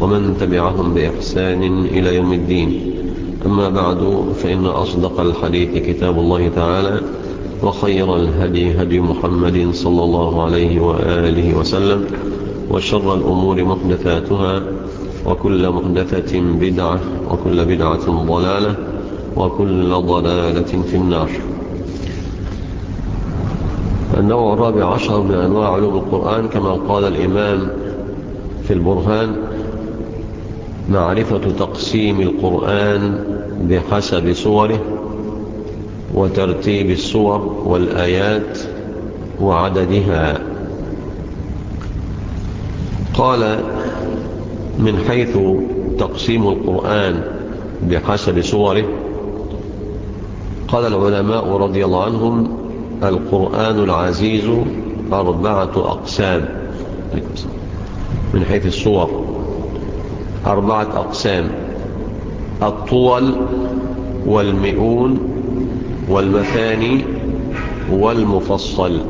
ومن تبعهم بإحسان إلى يوم الدين. أما بعد فإن أصدق الحديث كتاب الله تعالى وخير الهدي هدي محمد صلى الله عليه وآله وسلم وشر الأمور محدثاتها وكل محدثة بدعة وكل بدعة ضلالة وكل ضلالة في النار. النوع الرابع عشر من أنواع علوم القرآن كما قال الإمام في البرهان معرفة تقسيم القرآن بحسب صوره وترتيب الصور والآيات وعددها. قال من حيث تقسيم القرآن بحسب صوره قال العلماء رضي الله عنهم القرآن العزيز أربعة أقسام. من حيث الصور أربعة أقسام الطول والمئون والمثاني والمفصل.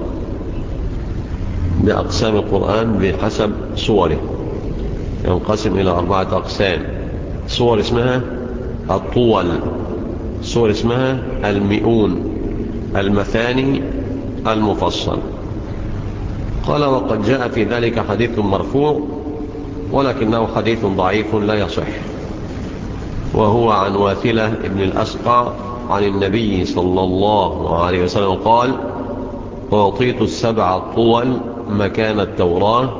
بأقسام القرآن بحسب صوره. ينقسم إلى أربعة أقسام صور اسمها الطول صور اسمها المئون المثاني المفصل. قال وقد جاء في ذلك حديث مرفوع ولكنه حديث ضعيف لا يصح. وهو عن واثلة ابن الأسقع عن النبي صلى الله عليه وسلم قال وأعطيت السبع الطول مكان التوراة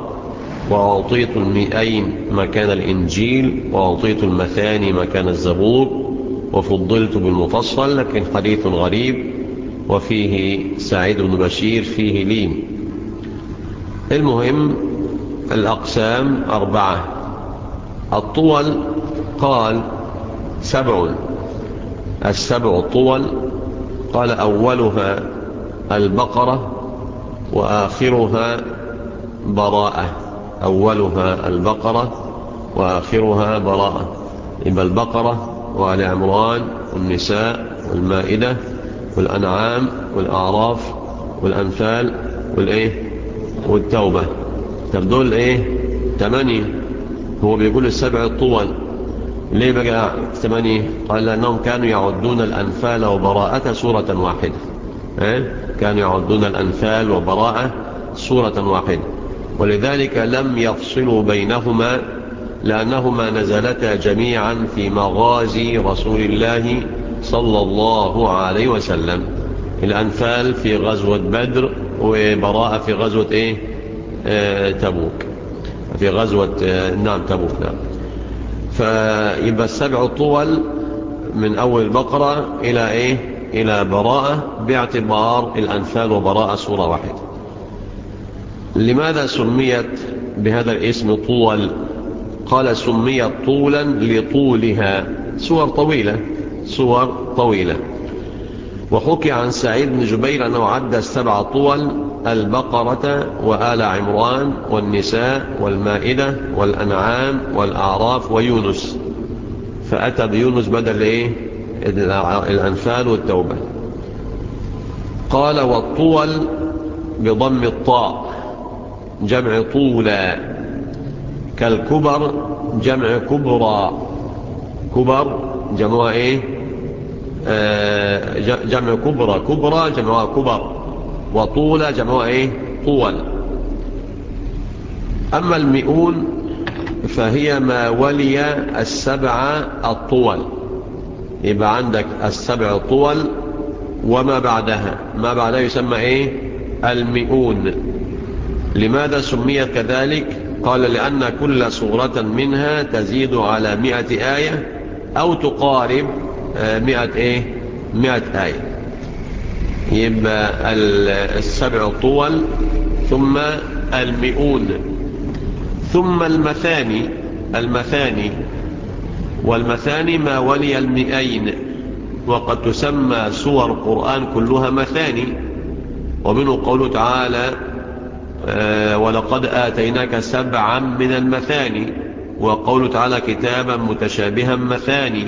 وأعطيت المئين مكان الإنجيل وأعطيت المثاني مكان الزبور وفضلت بالمفصل لكن حديث غريب وفيه سعيد بن بشير فيه لين. المهم الأقسام أربعة. الطول قال سبع. السبع الطول قال أولها البقرة وآخرها براءة. أولها البقرة وآخرها براءة. إما البقرة وآل عمران والنساء والمائدة والأنعام والأعراف والأنفال والإيه؟ والتوبة. طب دول إيه؟ تمانية. هو بيقول السبع الطول ليه بقى ثمانية قال لأنهم كانوا يعدون الأنفال وبراءة سورة واحدة. إيه؟ كانوا يعدون الأنفال وبراءة سورة واحدة. ولذلك لم يفصلوا بينهما لأنهما نزلتا جميعا في مغازي رسول الله صلى الله عليه وسلم. الأنفال في غزوة بدر وبراءة في غزوة إيه؟ تبوك في غزوة آه نعم تبوك نعم. فيبقى السبع طول من أول البقرة إلى إيه؟ إلى براءة باعتبار الأنفال وبراءة سورة واحدة. لماذا سميت بهذا الاسم طول؟ قال سميت طولا لطولها. سور طويلة سور طويلة. وحكي عن سعيد بن جبير أنه عد السبع طول البقرة وآل عمران والنساء والمائدة والأنعام والأعراف ويونس. فأتى بيونس بدل إيه؟ الأنفال والتوبة. قال والطول بضم الطاء جمع طولا. كالكبر جمع كبرى كبر جمع إيه؟ آه جمع كبرى كبرى جمع كبر. وطول جمع إيه؟ طول. أما المئون فهي ما ولي السبع الطول. يبقى عندك السبع الطول وما بعدها. ما بعدها يسمى إيه؟ المئون. لماذا سميت كذلك؟ قال لأن كل سورة منها تزيد على مئة آية أو تقارب مئة إيه؟ مئة آية. يبقى السبع الطول ثم المئون ثم المثاني المثاني والمثاني ما ولي المئين وقد تسمى سور القرآن كلها مثاني ومنه قوله تعالى آه ولقد آتيناك سبعا من المثاني وقوله تعالى كتابا متشابها مثاني.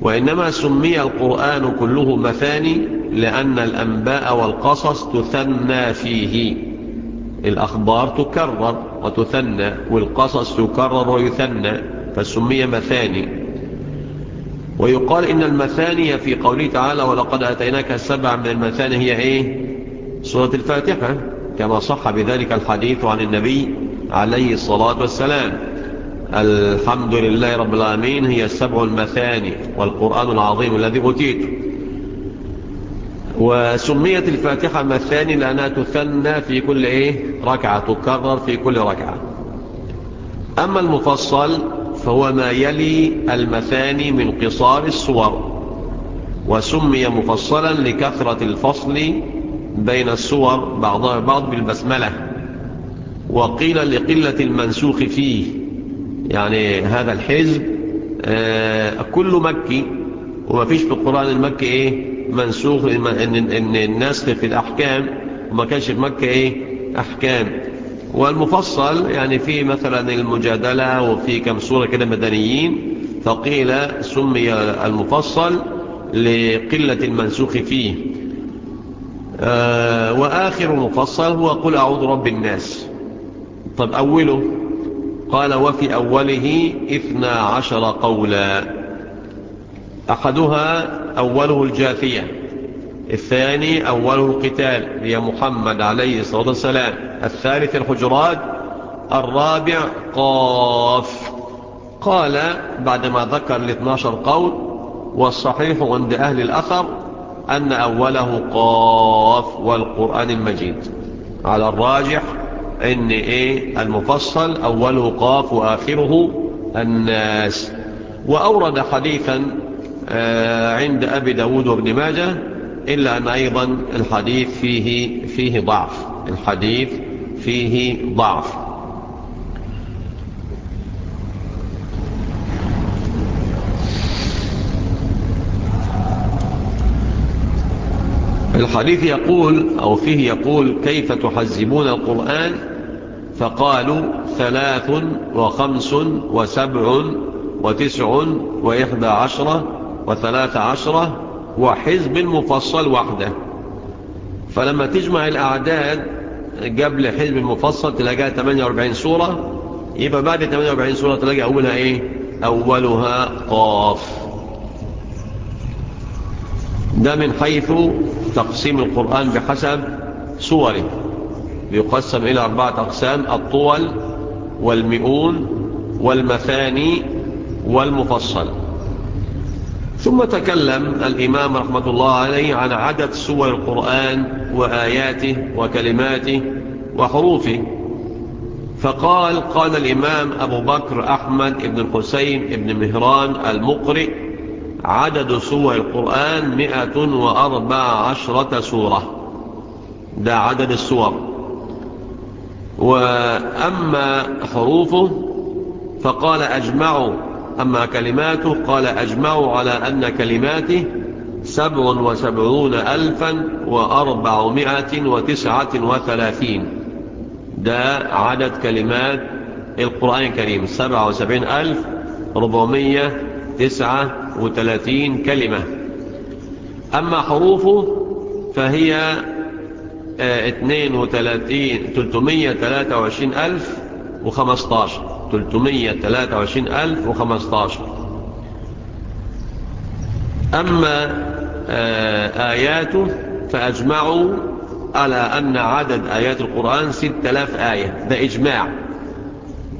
وإنما سمي القرآن كله مثاني لأن الأنباء والقصص تثنى فيه. الأخبار تكرر وتثنى والقصص تكرر ويثنى فسمي مثاني. ويقال إن المثاني في قوله تعالى ولقد أتيناك سبع من المثاني هي إيه؟ سورة الفاتحة كما صح بذلك الحديث عن النبي عليه الصلاة والسلام. الحمد لله رب العالمين هي السبع المثاني والقرآن العظيم الذي أتيته وسميت الفاتحة مثاني لأنها تثنى في كل إيه؟ ركعة تكرر في كل ركعة. أما المفصل فهو ما يلي المثاني من قصار السور. وسمي مفصلا لكثرة الفصل بين السور بعضها بعض بالبسملة. وقيل لقلة المنسوخ فيه. يعني هذا الحزب آه كله مكي وما فيش في القرآن المكي إيه؟ منسوخ إن الناس في الأحكام وما كانش في مكة إيه؟ أحكام. والمفصل يعني في مثلا المجادلة وفي كم سورة كده مدنيين فقيل سمي المفصل لقلة المنسوخ فيه. آه وآخر المفصل هو قل أعوذ رب الناس. طب أوله؟ قال وفي أوله إثنى عشر قولا. أحدها أوله الجاثية الثاني أوله القتال هي محمد عليه الصلاة والسلام الثالث الحجرات الرابع قاف. قال بعدما ذكر الاثناشر قول والصحيح عند أهل الأثر أن أوله قاف والقرآن المجيد. على الراجح إن إيه؟ المفصل أوله قاف وآخره الناس. وأورد حديثا عند أبي داود وابن ماجه إلا أن أيضا الحديث فيه فيه ضعف. الحديث فيه ضعف. الحديث يقول أو فيه يقول كيف تحزبون القرآن؟ فقالوا ثلاث وخمس وسبع وتسع وإحدى عشرة وثلاث عشرة وحزب مفصل وحده. فلما تجمع الأعداد قبل حزب المفصل تلاقيها 48 سورة يبقى بعد 48 سورة تلاقي أولها إيه؟ أولها قاف. ده من حيث تقسيم القرآن بحسب صوره. يقسم إلى أربعة أقسام الطول والمئون والمثاني والمفصل. ثم تكلم الإمام رحمة الله عليه عن عدد سور القرآن وآياته وكلماته وحروفه. فقال قال الإمام أبو بكر أحمد بن الحسين بن مهران المقرئ عدد سور القرآن مئة وأربع عشرة سورة. ده عدد السور. وأما حروفه فقال أجمعوا. أما كلماته قال أجمعوا على أن كلماته سبع وسبعون ألفا وأربعمائة وتسعة وثلاثين. ده عدد كلمات القرآن الكريم. سبع وسبعين ألف ربعمية تسعة وثلاثين كلمة. أما حروفه فهي اثنين وثلاثين تلتمية ثلاثة وعشرين ألف وخمستاشر. تلتمية ثلاثة وعشرين ألف وخمستاشر. أما آياته فأجمعوا على أن عدد آيات القرآن ستة آلاف آية. ده إجماع.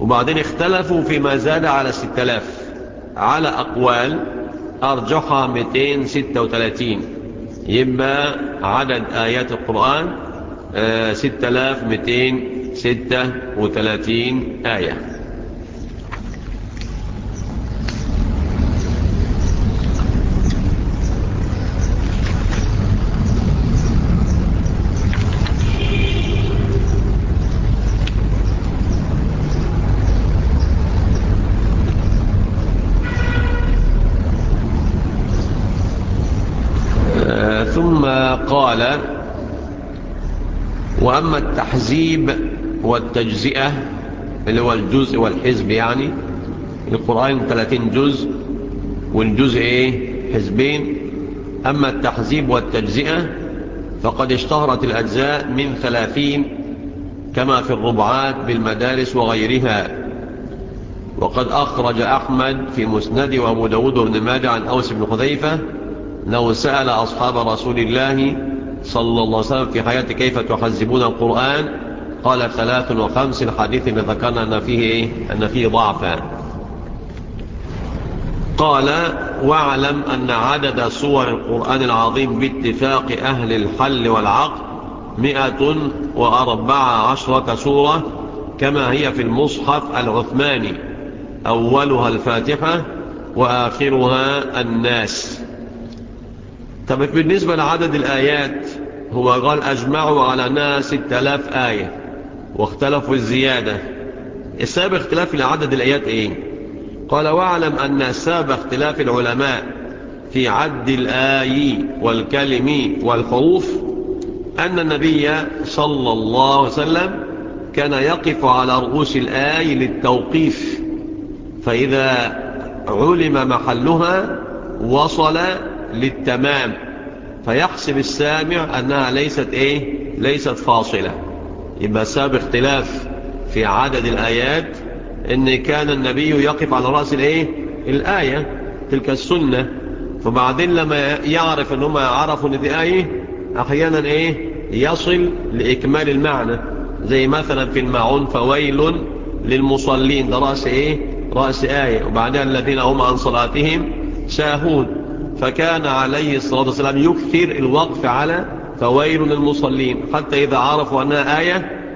وبعدين اختلفوا فيما زاد على ستة آلاف. على أقوال أرجحها 236 يبقى عدد آيات القرآن 6236 آية قال وأما التحزيب والتجزئة اللي هو الجزء والحزب يعني. القرآن 30 جزء والجزء إيه؟ حزبين. أما التحزيب والتجزئة فقد اشتهرت الأجزاء من ثلاثين كما في الربعات بالمدارس وغيرها. وقد أخرج أحمد في مسند وأبو داود بن ماجه عن أوس بن خذيفة لو سأل أصحاب رسول الله صلى الله عليه وسلم في حياة كيف تحزبون القرآن. قال ثلاث وخمس الحديث اللي ذكرنا أن فيه, إيه؟ أن فيه ضعفا قال واعلم أن عدد صور القرآن العظيم باتفاق أهل الحل والعقد مئة وأربع عشرة سورة كما هي في المصحف العثماني أولها الفاتحة وآخرها الناس. طب بالنسبة لعدد الآيات هو قال أجمعوا على ناس التلاف آية. واختلفوا الزيادة. السبب اختلاف لعدد الآيات إيه؟ قال واعلم أن سبب اختلاف العلماء في عد الآي والكلم والحروف أن النبي صلى الله عليه وسلم كان يقف على رؤوس الآي للتوقيف فإذا علم محلها وصل للتمام فيحسب السامع أنها ليست إيه؟ ليست فاصلة. يبقى سبب اختلاف في عدد الآيات إن كان النبي يقف على رأس الإيه؟ الآية تلك السنة. فبعدين لما يعرف إن هم عرفوا إن دي آية أحيانا إيه؟ يصل لإكمال المعنى. زي مثلا في المعون فويل للمصلين ده رأس إيه؟ رأس آية. وبعدها الذين هم عن صلاتهم ساهون. فكان عليه الصلاة والسلام يكثر الوقف على فويل للمصلين. حتى إذا عرفوا أنها آية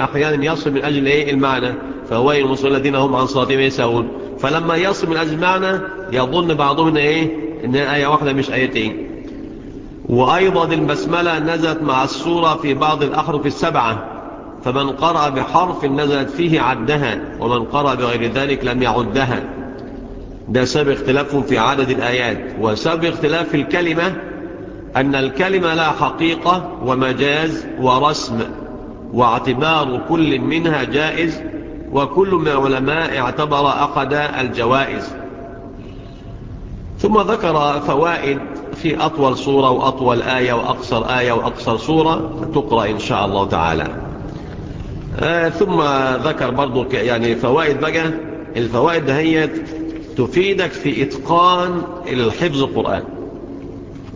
أحيانا يصل من أجل إيه؟ المعنى. فويل المصلين الذين هم عن صلاتهم يساهون فلما يصل من أجل المعنى يظن بعضهم إن إيه؟ إنها آية واحدة مش آيتين. وأيضا البسملة نزلت مع السورة في بعض الأحرف السبعة. فمن قرأ بحرف نزلت فيه عدها ومن قرأ بغير ذلك لم يعدها. ده سبب اختلافهم في عدد الآيات. وسبب اختلاف الكلمة أن الكلمة لا حقيقة ومجاز ورسم واعتبار كل منها جائز وكل من العلماء اعتبر أحد الجوائز. ثم ذكر فوائد في أطول صورة وأطول آية وأقصر آية وأقصر صورة تقرأ إن شاء الله تعالى. آه ثم ذكر برضو يعني فوائد بقى. الفوائد هي تفيدك في إتقان الحفظ القرآن.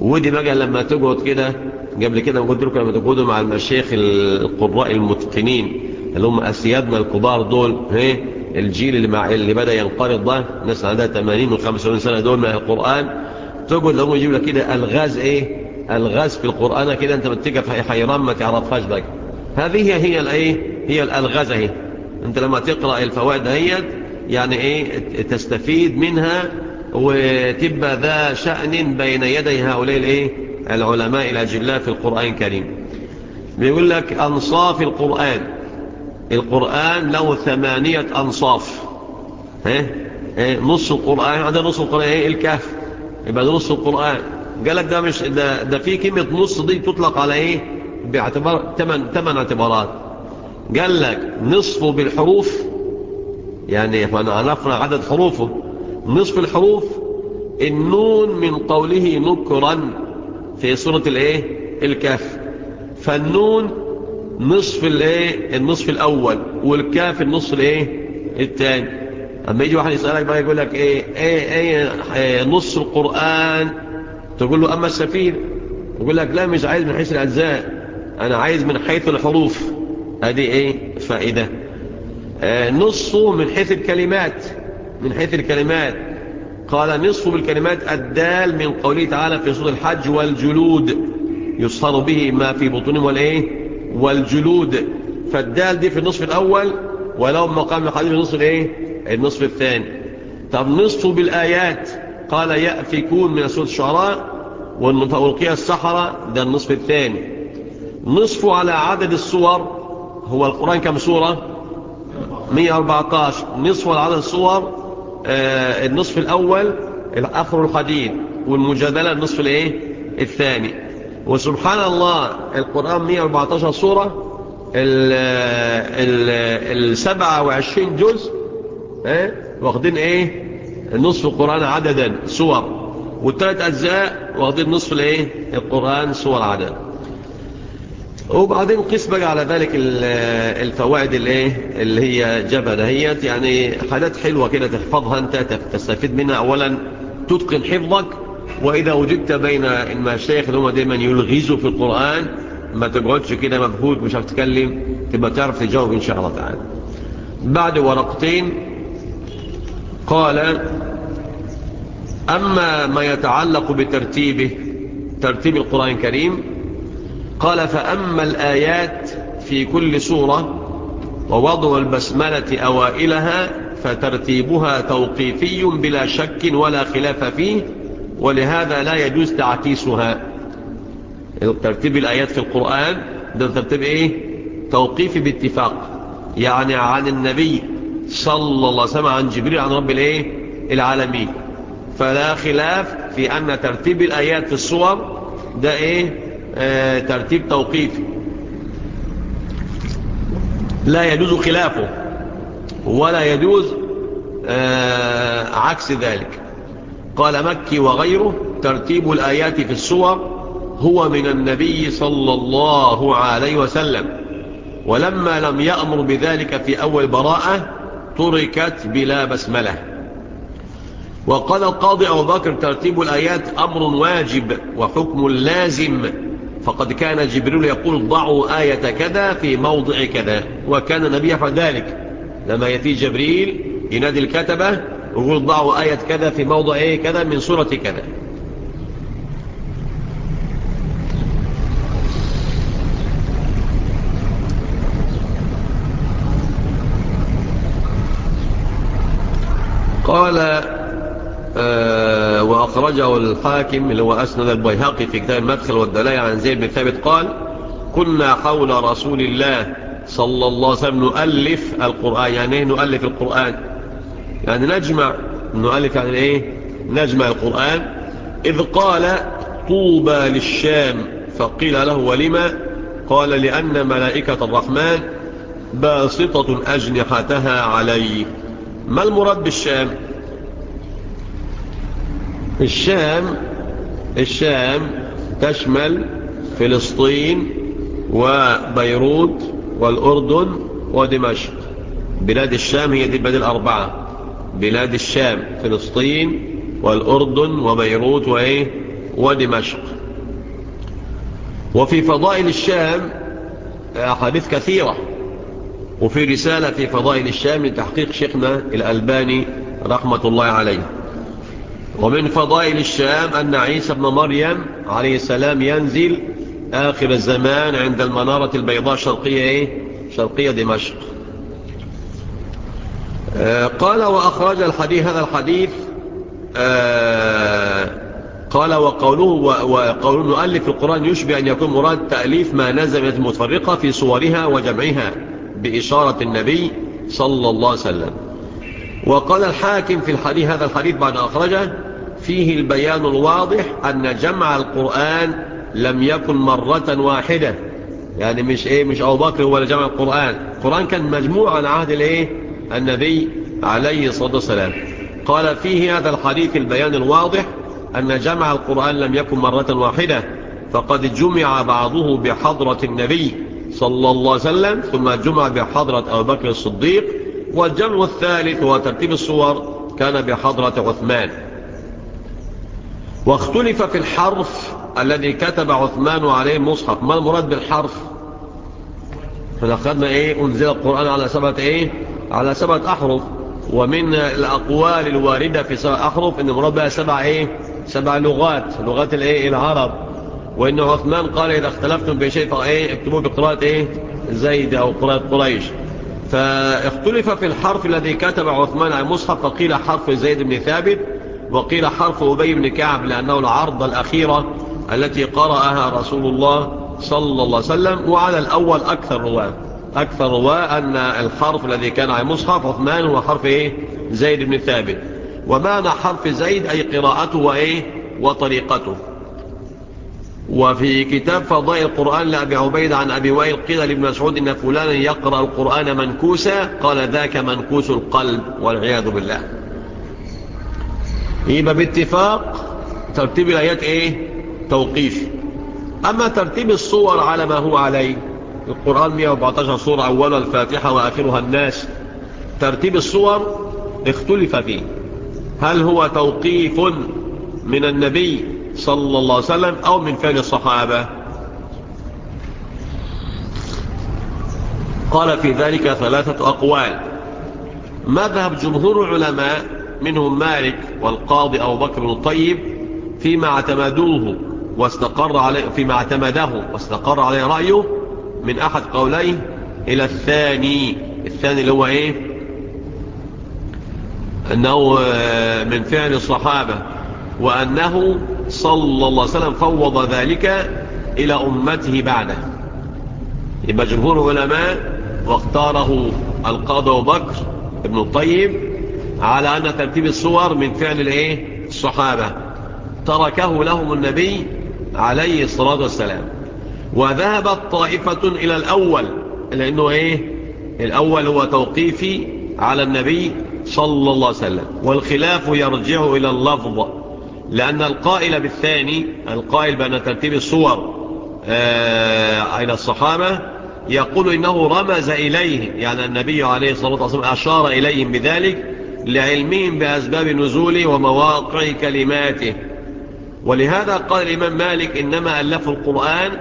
ودي بقى لما تقعد كده قبل كده قلت لكم لما تقعدوا مع المشايخ القراء المتقنين اللي هم أسيادنا الكبار دول هي الجيل اللي, مع اللي بدأ ينقرض ده الناس عندها 80 و 25 سنة دول من القرآن تقعد لهم يجيب لك كده ألغاز إيه؟ ألغاز في القرآن كده أنت بتيجي في حيران ما تعرفهاش بقى. هذه هي الايه هي الألغاز اهي أنت لما تقرأ الفوائد هي يعني إيه؟ تستفيد منها وتبقى ذا شأن بين يدي هؤلاء الإيه؟ العلماء الاجلاء في القرآن الكريم. بيقول لك أنصاف القرآن. القرآن له ثمانية أنصاف. ها؟ نص القرآن. هذا نص القرآن. إيه؟ الكهف. يبقى ده نص القرآن. قال لك ده مش ده, ده في كلمة نص دي تطلق على إيه؟ باعتبار ثمان ثمان اعتبارات. قال لك نصفه بالحروف. يعني إحنا عرفنا عدد حروفه. نصف الحروف النون من قوله نكرا في سورة الايه؟ الكهف فالنون نصف الايه؟ النصف الأول والكاف النصف الايه؟ الثاني. أما يجي واحد يسألك بقى يقول لك إيه؟ إيه إيه, إيه نص القرآن؟ تقول له أما السفينه يقول لك لا مش عايز من حيث الأجزاء أنا عايز من حيث الحروف. ادي إيه؟ فائدة. آه نصه من حيث الكلمات. من حيث الكلمات. قال نصف بالكلمات الدال من قوله تعالى في سورة الحج والجلود يصهر به ما في بطونهم والإيه؟ والجلود. فالدال دي في النصف الأول ولو مقام الحديث في النصف الإيه؟ النصف الثاني. طب نصفه بالآيات. قال يأفكون من سورة الشعراء والقيا السحرة ده النصف الثاني. نصفه على عدد الصور هو القرآن كم سورة؟ 114 نصفه على عدد الصور النصف الأول الآخر الحديد والمجادلة النصف الإيه؟ الثاني. وسبحان الله القرآن 114 سورة ال ال ال 27 جزء آه واخدين إيه؟ نصف القرآن عددا سور. والثلاث أجزاء واخدين نصف الإيه؟ القرآن سور عدد. وبعدين قس بقى على ذلك الفوائد الايه اللي هي جابها دهيت يعني حاجات حلوة كده تحفظها أنت تستفيد منها. اولا تتقن حفظك وإذا وجدت بين المشايخ اللي هم دايما يلغزوا في القرآن ما تقعدش كده مبهوت مش عارف تتكلم تبقى تعرف تجاوب إن شاء الله تعالى. بعد ورقتين قال أما ما يتعلق بترتيبه ترتيب القرآن الكريم قال فأما الآيات في كل سورة ووضع البسملة أوائلها فترتيبها توقيفي بلا شك ولا خلاف فيه ولهذا لا يجوز تعكيسها. ترتيب الآيات في القرآن ده ترتيب إيه؟ توقيفي باتفاق يعني عن النبي صلى الله عليه وسلم عن جبريل عن رب الإيه؟ العالمين. فلا خلاف في أن ترتيب الآيات في الصور ده إيه؟ ترتيب توقيفي لا يجوز خلافه ولا يجوز آه عكس ذلك. قال مكي وغيره ترتيب الآيات في الصور هو من النبي صلى الله عليه وسلم ولما لم يأمر بذلك في أول براءة تركت بلا بسملة. وقال القاضي أبو بكر ترتيب الآيات أمر واجب وحكم لازم. فقد كان جبريل يقول ضعوا آية كذا في موضع كذا وكان النبي يفعل ذلك. لما يأتي جبريل ينادي الكتبة ويقول ضعوا آية كذا في موضع إيه كذا من سورة كذا. قال آه وأخرجه الحاكم اللي هو أسند البيهقي في كتاب المدخل والدلاية عن زيد بن ثابت قال كنا حول رسول الله صلى الله عليه وسلم نؤلف القرآن. يعني إيه نؤلف القرآن؟ يعني نجمع نؤلف يعني إيه؟ نجمع القرآن. إذ قال طوبى للشام فقيل له ولما؟ قال لأن ملائكة الرحمن باسطة أجنحتها عليه ما المراد بالشام؟ الشام الشام تشمل فلسطين وبيروت والأردن ودمشق. بلاد الشام هي دي البلاد الأربعة. بلاد الشام فلسطين والأردن وبيروت وإيه؟ ودمشق. وفي فضائل الشام أحاديث كثيرة. وفي رسالة في فضائل الشام لتحقيق شيخنا الألباني رحمة الله عليه. ومن فضائل الشام أن عيسى بن مريم عليه السلام ينزل آخر الزمان عند المنارة البيضاء شرقية إيه؟ شرقية دمشق آه قال وأخرج الحديث هذا الحديث آه قال وقوله وقول المؤلف القرآن يشبه أن يكون مراد تأليف ما نزلت متفرقة في صورها وجمعها بإشارة النبي صلى الله عليه وسلم وقال الحاكم في الحديث هذا الحديث بعد أخرجه فيه البيان الواضح أن جمع القرآن لم يكن مرة واحدة. يعني مش إيه مش أبو بكر هو اللي جمع القرآن. القرآن كان مجموع عن عهد الإيه؟ النبي عليه الصلاة والسلام. قال فيه هذا الحديث البيان الواضح أن جمع القرآن لم يكن مرة واحدة. فقد جمع بعضه بحضرة النبي صلى الله عليه وسلم ثم جمع بحضرة أبو بكر الصديق والجمع الثالث هو ترتيب الصور كان بحضرة عثمان. واختلف في الحرف الذي كتب عثمان عليه مصحف. ما المراد بالحرف؟ فنأخذنا إيه؟ أنزل القرآن على سبعة إيه؟ على سبعة أحرف. ومن الأقوال الواردة في سبعة أحرف إن المراد بها سبع إيه؟ سبع لغات. لغات الإيه؟ العرب. وإن عثمان قال إذا اختلفتم بشيء فإيه؟ اكتبوه بقراءة إيه؟ زيد أو قراءة قريش. فاختلف في الحرف الذي كتب عثمان على المصحف فقيل حرف زيد بن ثابت. وقيل حرف أبي بن كعب لأنه العرض الأخيرة التي قرأها رسول الله صلى الله عليه وسلم وعلى الأول أكثر رواة. أكثر رواة أن الحرف الذي كان على مصحف عثمان هو حرف إيه؟ زيد بن ثابت. ومعنى حرف زيد أي قراءته وإيه؟ وطريقته. وفي كتاب فضائل القرآن لأبي عبيد عن أبي وائل قيل لابن مسعود إن فلانا يقرأ القرآن منكوسا قال ذاك منكوس القلب والعياذ بالله. يبقى باتفاق ترتيب الآيات إيه؟ توقيف. أما ترتيب الصور على ما هو عليه القرآن 114 صورة أولها الفاتحة وآخرها الناس. ترتيب الصور اختلف فيه. هل هو توقيف من النبي صلى الله عليه وسلم أو من فعل الصحابة؟ قال في ذلك ثلاثة أقوال. مذهب جمهور العلماء منهم مالك والقاضي أبو بكر بن الطيب فيما اعتمدوه واستقر عليه فيما اعتمده واستقر عليه رأيه من أحد قوليه إلى الثاني. الثاني اللي هو إيه؟ أنه من فعل الصحابة وأنه صلى الله عليه وسلم فوض ذلك إلى أمته بعده. يبقى جمهور العلماء واختاره القاضي بكر ابن الطيب على أن ترتيب الصور من فعل الإيه؟ الصحابة. تركه لهم النبي عليه الصلاة والسلام. وذهبت طائفة إلى الأول لأنه إيه؟ الأول هو توقيفي على النبي صلى الله عليه وسلم. والخلاف يرجع إلى اللفظ لأن القائل بالثاني القائل بأن ترتيب الصور آه إلى الصحابة يقول إنه رمز إليه يعني النبي عليه الصلاة والسلام أشار إليهم بذلك لعلمهم بأسباب نزوله ومواقع كلماته. ولهذا قال الإمام مالك إنما ألفوا القرآن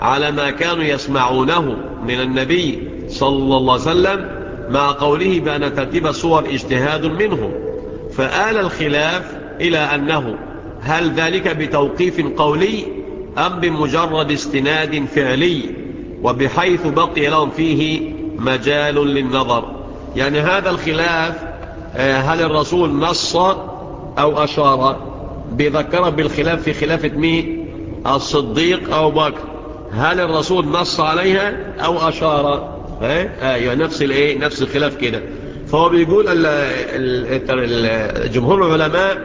على ما كانوا يسمعونه من النبي صلى الله عليه وسلم مع قوله بأن ترتيب الصور اجتهاد منهم. فآل الخلاف إلى أنه هل ذلك بتوقيف قولي أم بمجرد استناد فعلي؟ وبحيث بقي لهم فيه مجال للنظر. يعني هذا الخلاف هل الرسول نص أو أشار بذكر بالخلاف في خلافة مين؟ الصديق أو بكر. هل الرسول نص عليها أو أشار؟ أيوه نفس الإيه؟ نفس الخلاف كده. فهو بيقول جمهور العلماء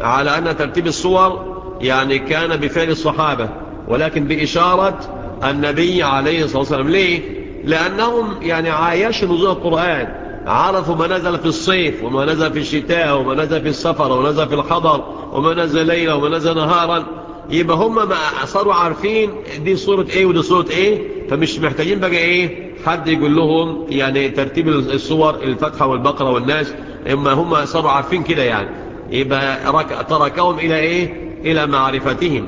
على أن ترتيب الصور يعني كان بفعل الصحابة ولكن بإشارة النبي عليه الصلاة والسلام. ليه؟ لأنهم يعني عايشوا نزول القرآن. عرفوا ما نزل في الصيف وما نزل في الشتاء وما نزل في السفر وما نزل في الحضر وما نزل ليلة وما نزل نهارا. يبقى هم ما صاروا عارفين دي صورة إيه ودي صورة إيه فمش محتاجين بقى إيه حد يقول لهم يعني ترتيب الصور الفتحة والبقرة والناس إما هم صاروا عارفين كده يعني. يبقى تركهم إلى إيه؟ إلى معرفتهم.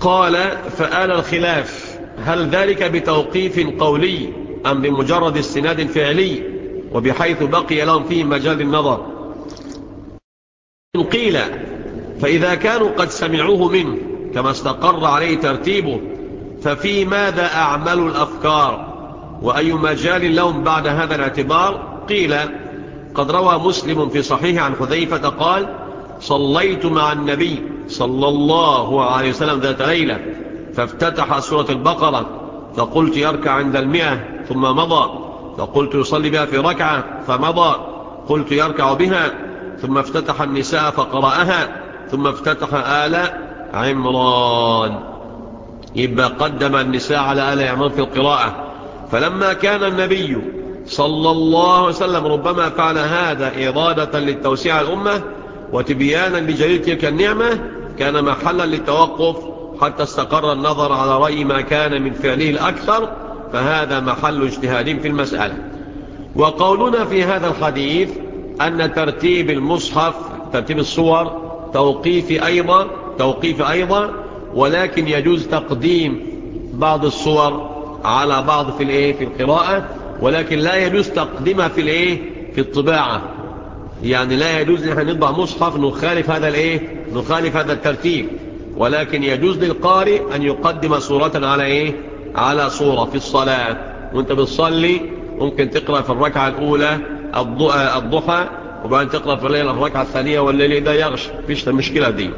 قال فآل الخلاف هل ذلك بتوقيف قولي؟ أم بمجرد استناد فعلي وبحيث بقي لهم فيه مجال النظر قيل فإذا كانوا قد سمعوه منه كما استقر عليه ترتيبه ففي ماذا أعمل الأفكار وأي مجال لهم بعد هذا الاعتبار؟ قيل قد روى مسلم في صحيح عن حذيفة قال صليت مع النبي صلى الله عليه وسلم ذات ليلة فافتتح سورة البقرة فقلت يركع عند المئة ثم مضى. فقلت يصلي بها في ركعة فمضى. قلت يركع بها ثم افتتح النساء فقرأها ثم افتتح آل عمران. يبقى قدم النساء على آل عمران في القراءة. فلما كان النبي صلى الله عليه وسلم ربما فعل هذا إرادة للتوسيع الأمة وتبيانا لجليل تلك النعمة كان محلا للتوقف حتى استقر النظر على رأي ما كان من فعله الأكثر فهذا محل اجتهاد في المسألة. وقولنا في هذا الحديث أن ترتيب المصحف ترتيب الصور توقيف أيضا توقيف أيضا ولكن يجوز تقديم بعض الصور على بعض في الإيه؟ في القراءة ولكن لا يجوز تقديمها في الإيه؟ في الطباعة. يعني لا يجوز إن إحنا نطبع مصحف نخالف هذا الإيه؟ نخالف هذا الترتيب. ولكن يجوز للقارئ أن يقدم صورة على إيه؟ على صورة في الصلاة. وأنت بتصلي ممكن تقرأ في الركعة الأولى الضحى وبعدين تقرأ في الليل الركعة الثانية والليل ده يغش فيش المشكلة دي.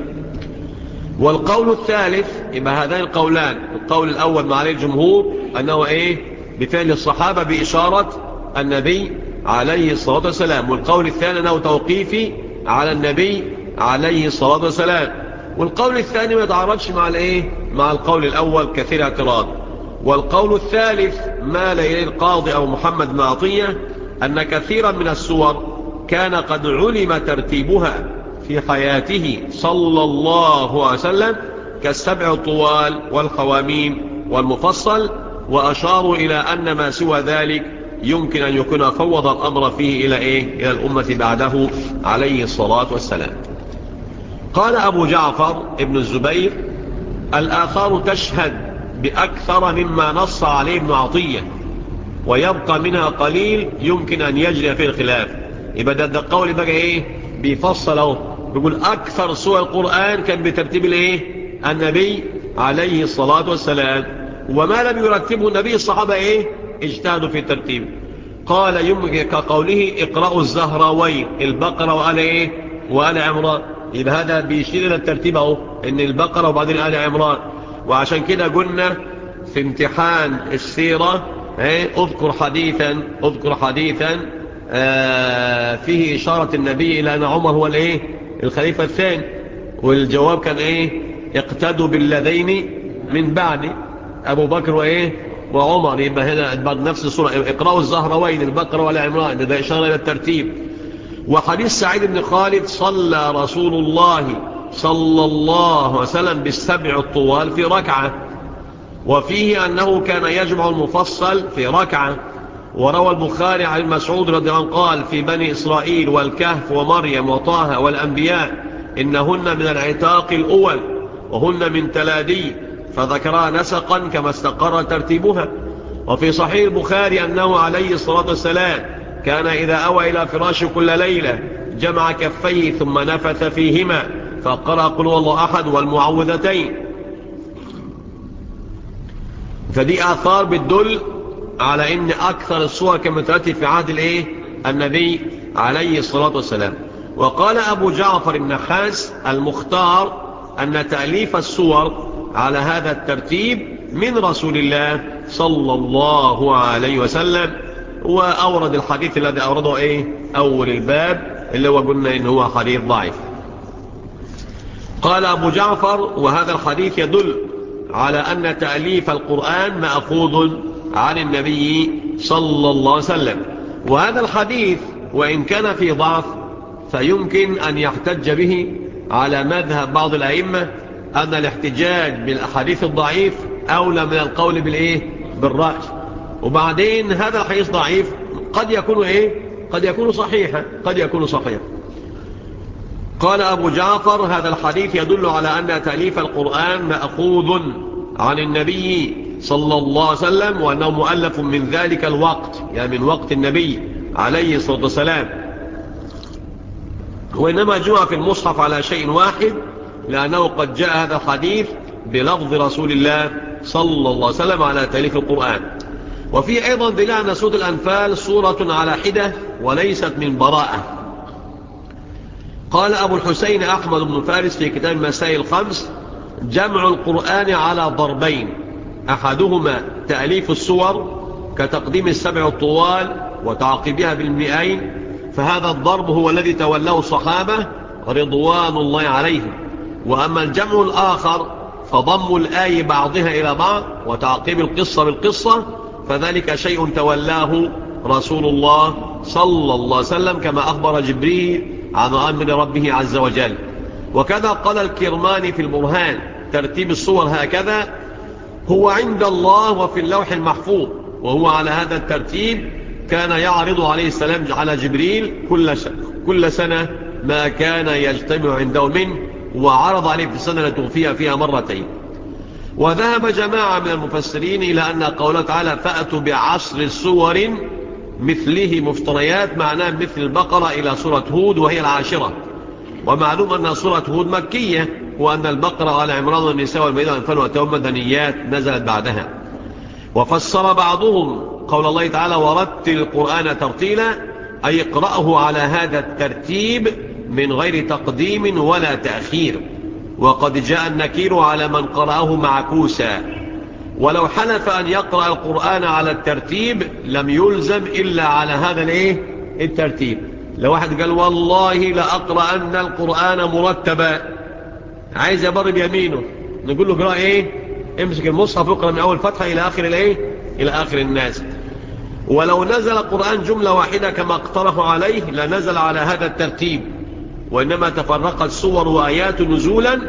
والقول الثالث يبقى هذين القولان. القول الأول مع عليه الجمهور أنه إيه؟ بفعل الصحابة بإشارة النبي عليه الصلاة والسلام. والقول الثاني أنه توقيفي على النبي عليه الصلاة والسلام. والقول الثاني ما يتعارضش مع الايه؟ مع القول الأول كثير اعتراض. والقول الثالث ما ليلي القاضي أو محمد معطية أن كثيرا من السور كان قد علم ترتيبها في حياته صلى الله عليه وسلم كالسبع الطوال والخواميم والمفصل وأشاروا إلى أن ما سوى ذلك يمكن أن يكون فوض الأمر فيه إلى إيه؟ إلى الأمة بعده عليه الصلاة والسلام. قال أبو جعفر ابن الزبير الآثار تشهد بأكثر مما نص عليه ابن عطية ويبقى منها قليل يمكن أن يجري في الخلاف. يبقى ده, القول بقى إيه؟ بيفصل أهو. بيقول أكثر سوى القرآن كان بترتيب الإيه؟ النبي عليه الصلاة والسلام. وما لم يرتبه النبي الصحابة إيه؟ اجتهدوا في الترتيب. قال يمكن كقوله اقرأوا الزهراوين البقرة وآل إيه؟ وآل عمران. يبقى هذا بيشير إلى الترتيب أهو إن البقرة وبعدين آل عمران. وعشان كده قلنا في امتحان السيرة إيه أذكر حديثا أذكر حديثا آه فيه إشارة النبي إلى أن عمر هو الإيه؟ الخليفة الثاني. والجواب كان إيه؟ اقتدوا بالذين من بعد أبو بكر وإيه؟ وعمر. يبقى هنا بعد نفس الصورة اقرأوا الزهروين البقرة والعمران ده إشارة إلى الترتيب. وحديث سعيد بن خالد صلى رسول الله صلى الله وسلم بالسبع الطوال في ركعة. وفيه أنه كان يجمع المفصل في ركعة. وروى البخاري عن المسعود رضي الله عنه قال في بني إسرائيل والكهف ومريم وطه والأنبياء إنهن من العتاق الأول وهن من تلادي فذكرها نسقا كما استقر ترتيبها. وفي صحيح البخاري أنه عليه الصلاة والسلام كان إذا أوى إلى فراش كل ليلة جمع كفيه ثم نفث فيهما فقرأ قل والله أحد والمعوذتين. فدي آثار بتدل على إن أكثر الصور تأتي في عهد الإيه؟ النبي عليه الصلاة والسلام. وقال أبو جعفر النحاس المختار أن تأليف الصور على هذا الترتيب من رسول الله صلى الله عليه وسلم. وأورد الحديث الذي أورده إيه؟ أول الباب اللي هو قلنا إنه هو حديث ضعيف. قال أبو جعفر وهذا الحديث يدل على أن تأليف القرآن مأخوذ عن النبي صلى الله عليه وسلم. وهذا الحديث وإن كان في ضعف فيمكن أن يحتج به على مذهب بعض الأئمة أن الاحتجاج بالأحاديث الضعيف أولى من القول بالإيه؟ بالرأي. وبعدين هذا الحديث ضعيف قد يكون إيه؟ قد يكون صحيحا قد يكون صحيحا قال أبو جعفر هذا الحديث يدل على أن تأليف القرآن مأخوذ عن النبي صلى الله عليه وسلم وأنه مؤلف من ذلك الوقت يعني من وقت النبي عليه الصلاة والسلام. وإنما جمع في المصحف على شيء واحد لأنه قد جاء هذا الحديث بلفظ رسول الله صلى الله عليه وسلم على تأليف القرآن. وفي أيضا دليل أن سورة الأنفال صورة على حدة وليست من براءة. قال أبو الحسين أحمد بن فارس في كتاب المسائل الخمس جمع القرآن على ضربين. أحدهما تأليف الصور كتقديم السبع الطوال وتعقبها بالمئين فهذا الضرب هو الذي تولاه الصحابة رضوان الله عليهم. وأما الجمع الآخر فضم الآي بعضها إلى بعض وتعقيب القصة بالقصة فذلك شيء تولاه رسول الله صلى الله عليه وسلم كما أخبر جبريل عن أمر ربه عز وجل. وكذا قال الكرماني في البرهان ترتيب الصور هكذا هو عند الله وفي اللوح المحفوظ. وهو على هذا الترتيب كان يعرض عليه السلام على جبريل كل كل سنة ما كان يجتمع عنده منه وعرض عليه في السنة لتوفيها فيها مرتين. وذهب جماعة من المفسرين إلى أن قوله تعالى فأتوا بعشر السور مثله مفتريات معناه مثل البقرة إلى سورة هود وهي العاشرة. ومعلوم أن سورة هود مكية وأن البقرة على عمران والنساء والميدان والأنفال والتوم مدنيات نزلت بعدها. وفسر بعضهم قول الله تعالى ورتل القرآن ترتيلا أي اقرأه على هذا الترتيب من غير تقديم ولا تأخير. وقد جاء النكير على من قرأه معكوسا. ولو حلف أن يقرأ القرآن على الترتيب لم يلزم إلا على هذا الإيه؟ الترتيب. لو واحد قال والله لأقرأن القرآن مرتبا. عايز يبر بيمينه نقول له قراء إيه؟ امسك المصحف واقرأ من أول فتحة إلى آخر الإيه؟ إلى آخر الناس. ولو نزل القرآن جملة واحدة كما اقترحوا عليه لنزل على هذا الترتيب. وإنما تفرقت صور وآيات نزولا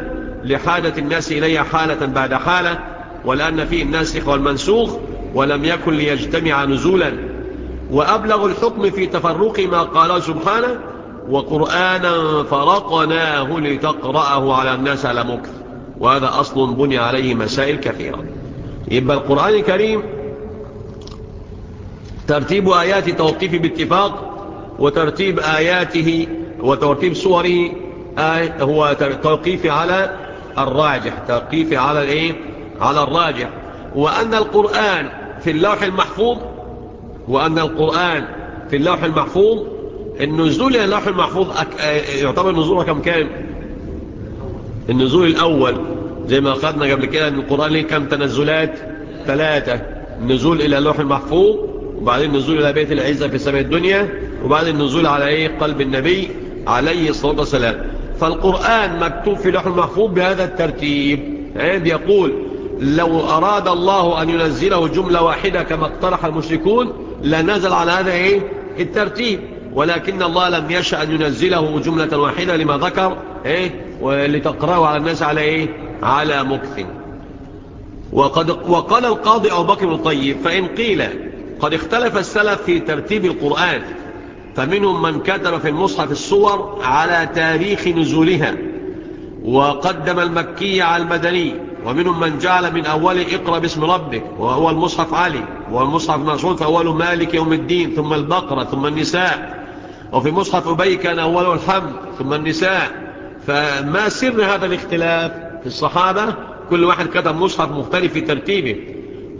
لحاجة الناس إليها حالة بعد حالة ولأن فيه الناسخ والمنسوخ ولم يكن ليجتمع نزولا. وأبلغ الحكم في تفرق ما قال سبحانه وقرآنا فرقناه لتقرأه على الناس على مكث وهذا أصل بني عليه مسائل كثيرة. يبقى القرآن الكريم ترتيب آيات توقيف باتفاق وترتيب آياته وترتيب صوره آية هو توقيف على الراجح توقيف على الإيه؟ على الراجح. وأن القرآن في اللوح المحفوظ وأن القرآن في اللوح المحفوظ النزول إلى اللوح المحفوظ أك... يعتبر نزوله كم كام؟ النزول الأول زي ما أخذنا قبل كده أن القرآن ليه كم تنزلات؟ ثلاثة. النزول إلى اللوح المحفوظ وبعدين النزول إلى بيت العزة في سماء الدنيا وبعدين النزول على إيه؟ قلب النبي. عليه الصلاة والسلام. فالقرآن مكتوب في اللوح المحفوظ بهذا الترتيب. عند يقول لو أراد الله أن ينزله جملة واحدة كما اقترح المشركون لنزل على هذا إيه؟ الترتيب. ولكن الله لم يشأ أن ينزله جملة واحدة لما ذكر إيه؟ ولتقرأه على الناس على إيه؟ على مكث. وقد وقال القاضي أبو بكر الطيب فإن قيل قد اختلف السلف في ترتيب القرآن. فمنهم من كتب في المصحف الصور على تاريخ نزولها وقدم المكي على المدني ومنهم من جعل من أول اقرأ باسم ربك وهو المصحف علي والمصحف مسعود فأول مالك يوم الدين ثم البقرة ثم النساء وفي مصحف أبي كان أوله الحمد ثم النساء. فما سر هذا الاختلاف في الصحابة؟ كل واحد كتب مصحف مختلف في ترتيبه.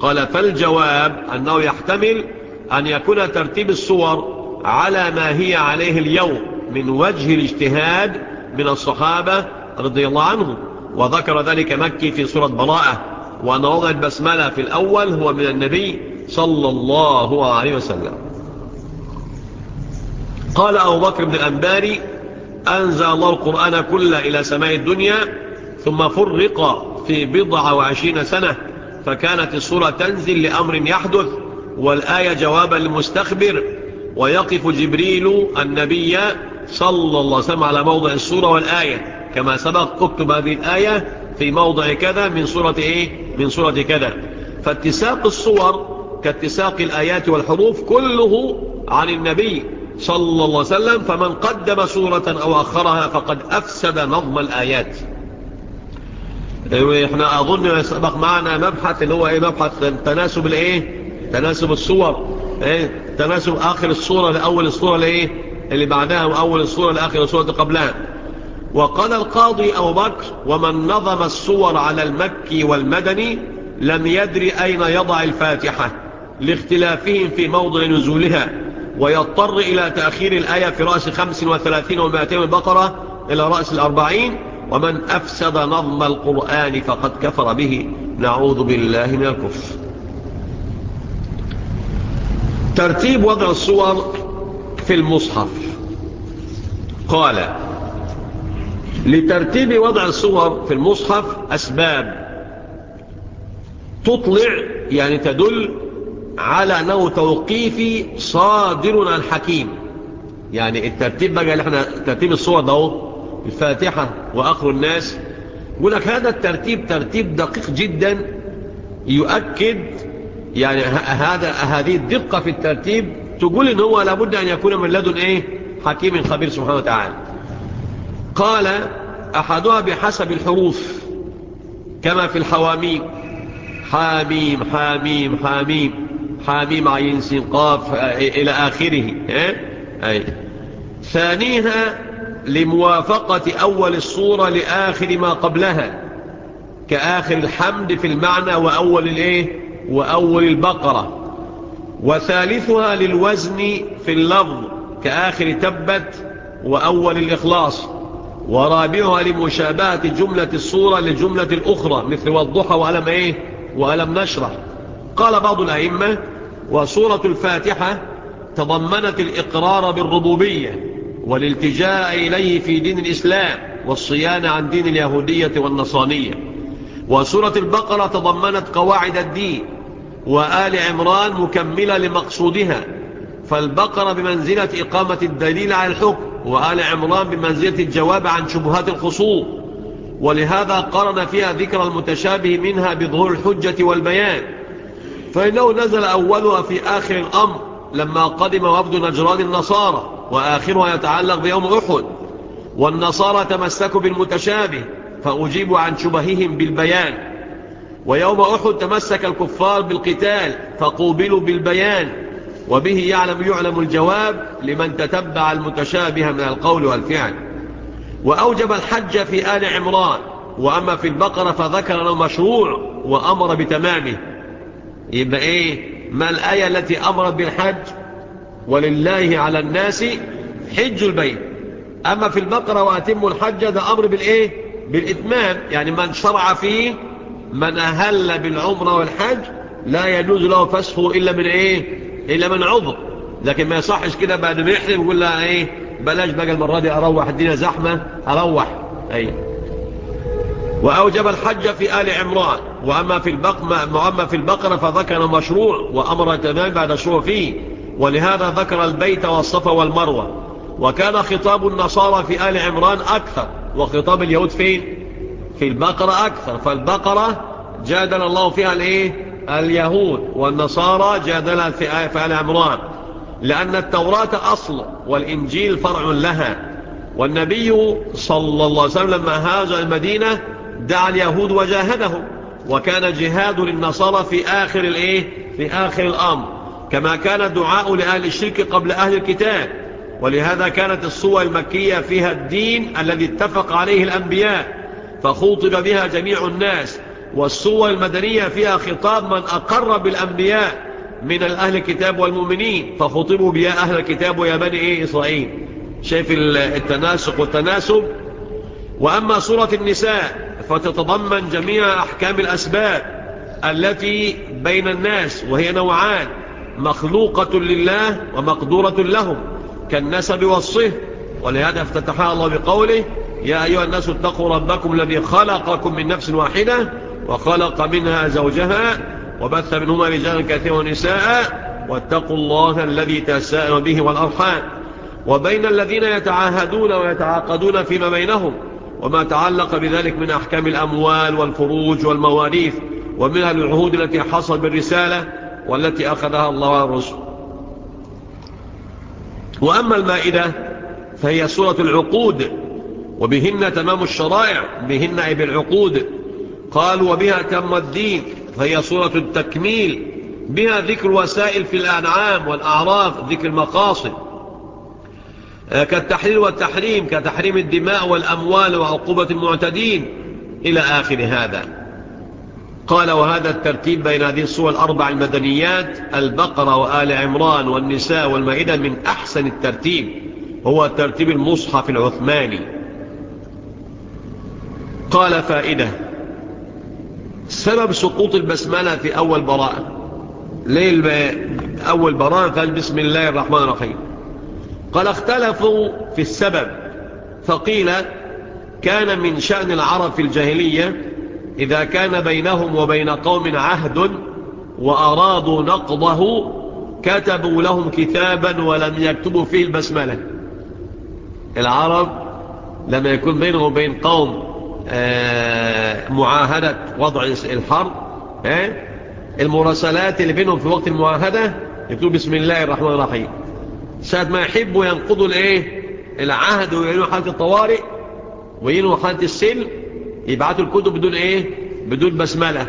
قال فالجواب أنه يحتمل أن يكون ترتيب الصور على ما هي عليه اليوم من وجه الاجتهاد من الصحابة رضي الله عنهم. وذكر ذلك مكي في سورة براءة. وأن وضع البسملة في الأول هو من النبي صلى الله عليه وسلم. قال أبو بكر بن الأنباري أنزل الله القرآن كله إلى سماء الدنيا ثم فرق في بضع وعشرين سنة فكانت الصورة تنزل لأمر يحدث والآية جوابا للمستخبر. ويقف جبريل النبي صلى الله عليه وسلم على موضع الصورة والآية. كما سبق اكتب هذه الآية في موضع كذا من صورة إيه؟ من صورة كذا. فاتساق الصور كاتساق الآيات والحروف كله عن النبي صلى الله عليه وسلم فمن قدم صورة أو أخرها فقد أفسد نظم الآيات. إحنا أظن سبق معنا مبحث اللي هو إيه؟ مبحث تناسب الإيه؟ تناسب الصور إيه؟ تناسب آخر الصورة لأول الصورة لإيه؟ اللي بعدها وأول الصورة لآخر الصورة قبلها. وقال القاضي أبو بكر ومن نظم الصور على المكي والمدني لم يدري أين يضع الفاتحة لاختلافهم في موضع نزولها ويضطر إلى تأخير الآية في رأس خمس وثلاثين ومائتين البقرة إلى رأس الأربعين. ومن أفسد نظم القرآن فقد كفر به. نعوذ بالله من الكفر. ترتيب وضع الصور في المصحف. قال لترتيب وضع الصور في المصحف أسباب. تطلع يعني تدل على أنه توقيفي صادر عن حكيم. يعني الترتيب بقى اللي إحنا ترتيب الصور ده الفاتحة وآخر الناس. يقول لك هذا الترتيب ترتيب دقيق جدا يؤكد يعني هذا هذه الدقة في الترتيب تقول ان هو لابد أن يكون من لدن إيه؟ حكيم خبير سبحانه وتعالى. قال أحدها بحسب الحروف كما في الحواميم. حاميم حاميم حاميم. حاميم عين سين قاف إلى آخره أي. ثانيها لموافقة أول الصورة لآخر ما قبلها كآخر الحمد في المعنى وأول الإيه؟ وأول البقرة وثالثها للوزن في اللفظ كآخر تبت وأول الإخلاص ورابعها لمشابهة جملة الصورة للجملة الأخرى مثل والضحى وألم إيه؟ وألم نشرح. قال بعض الأئمة وصورة الفاتحة تضمنت الإقرار بالربوبية والالتجاء إليه في دين الإسلام والصيانة عن دين اليهودية والنصانية وسورة البقرة تضمنت قواعد الدين وآل عمران مكملة لمقصودها فالبقرة بمنزلة إقامة الدليل على الحكم وآل عمران بمنزلة الجواب عن شبهات الخصوم. ولهذا قرن فيها ذكر المتشابه منها بظهور الحجة والبيان. فإنه نزل أولها في آخر الأمر لما قدم وفد نجران النصارى وآخرها يتعلق بيوم أحد. والنصارى تمسكوا بالمتشابه فأجيبوا عن شبههم بالبيان. ويوم أحد تمسك الكفار بالقتال فقوبلوا بالبيان. وبه يعلم يعلم الجواب لمن تتبع المتشابه من القول والفعل. وأوجب الحج في آل عمران. وأما في البقرة فذكر له مشروع وأمر بتمامه. يبقى إيه؟ ما الآية التي أمرت بالحج؟ ولله على الناس حج البيت. أما في البقرة وأتم الحج ده أمر بالإيه؟ بالإتمام. يعني من شرع فيه من أهل بالعمر والحج لا يجوز له فسخه إلا من إيه؟ إلا من عذر. لكن ما يصحش كده بعد ما يحرم يقول لها إيه؟ بلاش بقى المرة دي أروح الدنيا زحمة أروح. أي. وأوجب الحج في آل عمران. وأما في, وأما في البقرة فذكر مشروع وأمر تمام بعد شروع فيه. ولهذا ذكر البيت والصفا والمروة. وكان خطاب النصارى في آل عمران أكثر. وخطاب اليهود فين؟ في البقرة أكثر فالبقرة جادل الله فيها الإيه؟ اليهود والنصارى جادل في آل عمران لأن التوراة أصل والإنجيل فرع لها. والنبي صلى الله عليه وسلم لما هاجر المدينة دعا اليهود وجاهدهم وكان جهاد للنصارى في آخر الإيه؟ في آخر الأمر. كما كان دعاء لأهل الشرك قبل أهل الكتاب ولهذا كانت الصور المكية فيها الدين الذي اتفق عليه الأنبياء. فخوطب بها جميع الناس والصور المدنية فيها خطاب من أقر بالأنبياء من الأهل الكتاب والمؤمنين. فخطبوا بيا أهل الكتاب ويا بني إيه إسرائيل. شايف التناسق والتناسب؟ وأما سورة النساء فتتضمن جميع أحكام الأسباب التي بين الناس وهي نوعان مخلوقة لله ومقدورة لهم كالنسب والصه ولهذا افتتحها الله بقوله يا أيها الناس اتقوا ربكم الذي خلقكم من نفس واحدة وخلق منها زوجها وبث منهما رجالا كثيرا ونساء واتقوا الله الذي تساءل به والأرحام. وبين الذين يتعاهدون ويتعاقدون فيما بينهم وما تعلق بذلك من أحكام الأموال والفروج والمواريث ومنها العهود التي حصل بالرسالة والتي أخذها الله والرسل. وأما المائدة فهي سورة العقود وبهن تمام الشرائع بهن أي بالعقود. قالوا وبها تم الدين فهي سورة التكميل. بها ذكر وسائل في الأنعام والأعراف ذكر المقاصد. كالتحليل والتحريم كتحريم الدماء والأموال وعقوبة المعتدين. إلى آخر هذا. قال وهذا الترتيب بين هذه الصور الأربع المدنيات البقرة وآل عمران والنساء والمائدة من أحسن الترتيب. هو ترتيب المصحف العثماني. قال فائدة. سبب سقوط البسملة في أول براءة. ليه أول براءة قال بسم الله الرحمن الرحيم. قال اختلفوا في السبب. فقيل كان من شأن العرب في الجاهلية إذا كان بينهم وبين قوم عهد وأرادوا نقضه كتبوا لهم كتابا ولم يكتبوا فيه البسملة. العرب لما يكون بينهم وبين قوم معاهدة وضع الحرب المراسلات اللي بينهم في وقت المعاهدة يكتبوا بسم الله الرحمن الرحيم. ساعة ما يحبوا ينقضوا الإيه؟ العهد وينوا حالة الطوارئ وينوا حالة السلم يبعثوا الكتب بدون إيه؟ بدون بسملة.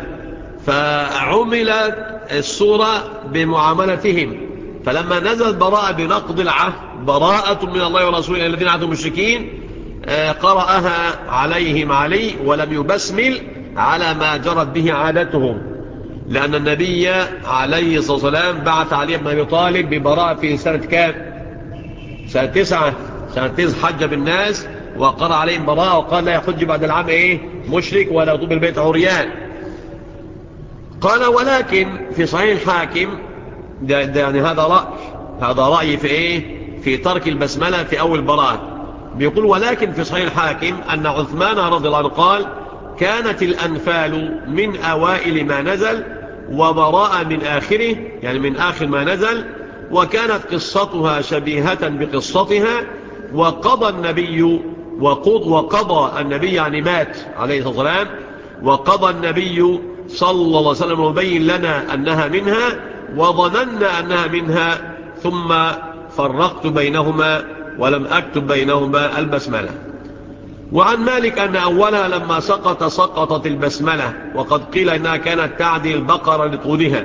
فعملت الصورة بمعاملتهم. فلما نزلت براءة بنقض العهد براءة من الله ورسوله الذين عهدوا المشركين قرأها عليهم علي ولم يبسمل على ما جرت به عادتهم. لأن النبي عليه الصلاة والسلام بعث علي بن أبي طالب ببراءة في سنة كام؟ سنة تسعة سنة تسعة حج بالناس وقرأ عليهم براءة وقال لا يحج بعد العام إيه؟ مشرك ولا يطوب البيت عريان. قال ولكن في صحيح الحاكم ده, ده يعني هذا رأي هذا رأي في إيه؟ في ترك البسملة في أول براءة. بيقول ولكن في صحيح الحاكم أن عثمان رضي الله عنه قال كانت الأنفال من أوائل ما نزل وبراء من آخره يعني من آخر ما نزل وكانت قصتها شبيهة بقصتها وقضى النبي وقض وقضى النبي يعني مات عليه الصلاة والسلام وقضى النبي صلى الله عليه وسلم وبين لنا أنها منها وظننا أنها منها ثم فرقت بينهما ولم أكتب بينهما البسملة. وعن مالك أن أولها لما سقط سقطت البسملة وقد قيل إنها كانت تعدي البقرة لطولها.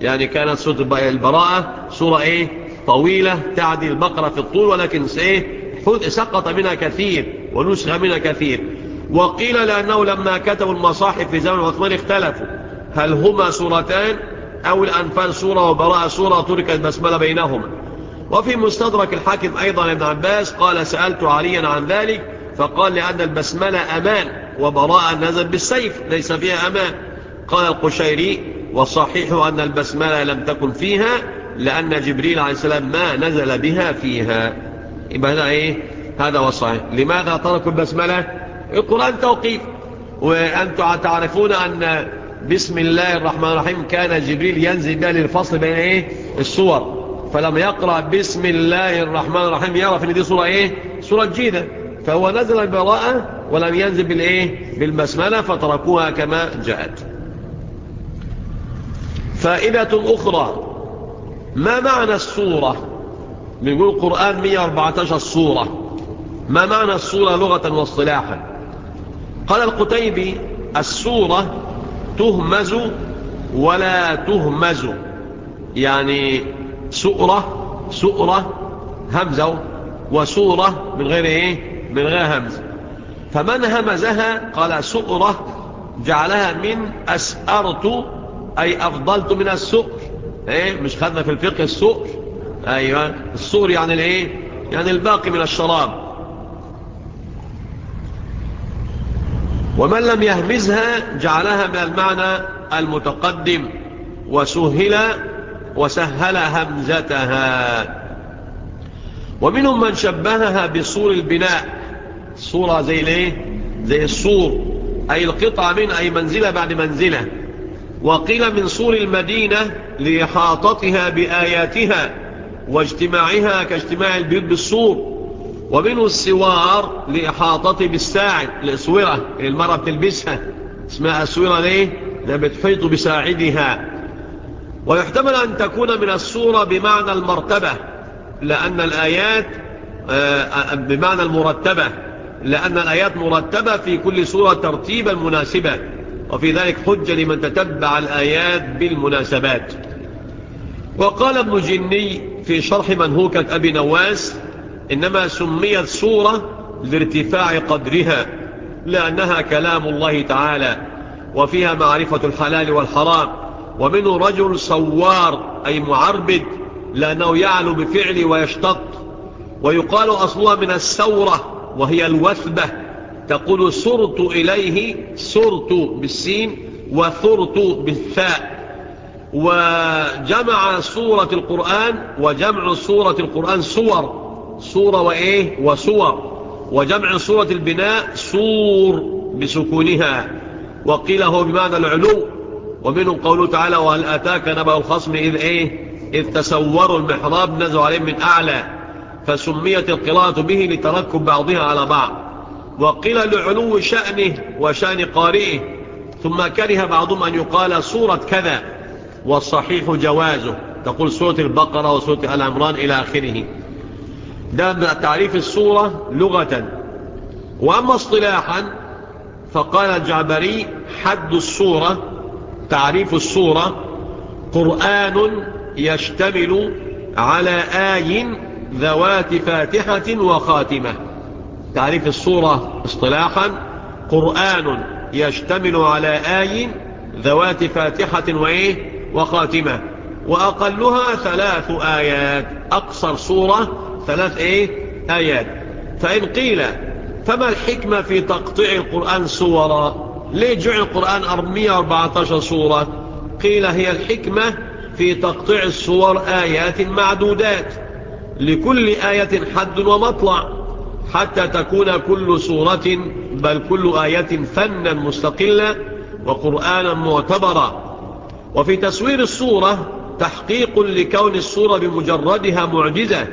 يعني كانت سورة البراءة سورة إيه؟ طويلة تعدي البقرة في الطول ولكن إيه؟ سقط منها كثير ونسخ منها كثير. وقيل لأنه لما كتبوا المصاحف في زمن عثمان اختلفوا. هل هما سورتان؟ أو الأنفال سورة وبراءة سورة تركت بسملة بينهما. وفي مستدرك الحاكم أيضا ابن عباس قال سألت عليا عن ذلك فقال لأن البسملة أمان وبراءة نزل بالسيف ليس فيها أمان. قال القشيري وصحيح أن البسملة لم تكن فيها لأن جبريل عليه السلام ما نزل بها فيها. يبقى هذا إيه؟ هذا هو الصحيح. لماذا تركوا البسملة؟ القرآن توقيف وأنتم تعرفون أن بسم الله الرحمن الرحيم كان جبريل ينزل بها للفصل بين إيه؟ الصور. فلما يقرأ بسم الله الرحمن الرحيم. يعرف ان دي صورة إيه؟ صورة جيدة فهو نزل البراءة ولم ينزل بالإيه؟ بالبسملة فتركوها كما جاءت. فائدة أخرى ما معنى الصورة بنقول القرآن 114 صورة ما معنى الصورة لغة واصطلاحا؟ قال القتيبي الصورة تهمز ولا تهمز. يعني سؤرة سؤرة همزة وسورة من غير إيه؟ من غير همز. فمن همزها؟ قال سؤرة جعلها من أسأرت أي أفضلت من السؤر. إيه؟ مش خدنا في الفقه السؤر. أيوه. السؤر يعني الإيه؟ يعني الباقي من الشراب. ومن لم يهمزها جعلها من المعنى المتقدم. وسهل وسهل همزتها. ومنهم من شبهها بصور البناء. صورة زي ليه؟ زي الصور أي القطعة من أي منزلة بعد منزلة. وقيل من صور المدينة لإحاطتها بآياتها واجتماعها كاجتماع البيوت بالصور ومنه السوار لإحاطته بالساعد الأسورة اللي المرأة بتلبسها. اسمها أسورة ليه؟ لأنها بتحيط بساعدها. ويحتمل أن تكون من الصورة بمعنى المرتبة لأن الآيات بمعنى المرتبة لأن الآيات مرتبة في كل صورة ترتيبا مناسبة وفي ذلك حجة لمن تتبع الآيات بالمناسبات. وقال ابن جني في شرح منهوكة أبي نواس إنما سميت صورة لارتفاع قدرها لأنها كلام الله تعالى وفيها معرفة الحلال والحرام. ومنه رجل صوار أي معربد لأنه يعلو بفعل ويشتط ويقال أصلها من السورة وهي الوثبة. تقول سرت إليه سرت بالسين وثرت بالثاء. وجمع سورة القرآن وجمع سورة القرآن صور صورة وإيه؟ وصور وجمع سورة البناء سور بسكونها. وقيل هو بمعنى العلو. ومنهم قوله تعالى وهل أتاك نبأ الخصم إذ إيه؟ إذ تسوروا المحراب نزلوا عليهم من أعلى فسميت القراءة به لتركب بعضها على بعض. وقيل لعلو شأنه وشأن قارئه ثم كره بعضهم أن يقال صورة كذا والصحيح جوازه. تقول سورة البقرة وسورة العمران إلى آخره. ده تعريف الصورة لغة. وأما اصطلاحا فقال الجعبري حد الصورة تعريف الصورة قرآن يشتمل على آي ذوات فاتحة وخاتمة. تعريف الصورة اصطلاحا قرآن يشتمل على آي ذوات فاتحة وإيه؟ وخاتمة. وأقلها ثلاث آيات. أقصر صورة ثلاث إيه؟ آيات. فإن قيل فما الحكمة في تقطيع القرآن صورا ليه جعل القرآن 414 صورة قيل هي الحكمة في تقطيع الصور آيات معدودات. لكل آية حد ومطلع حتى تكون كل سورة بل كل آية فنا مستقلا وقرآنا معتبرا. وفي تصوير الصورة تحقيق لكون الصورة بمجردها معجزة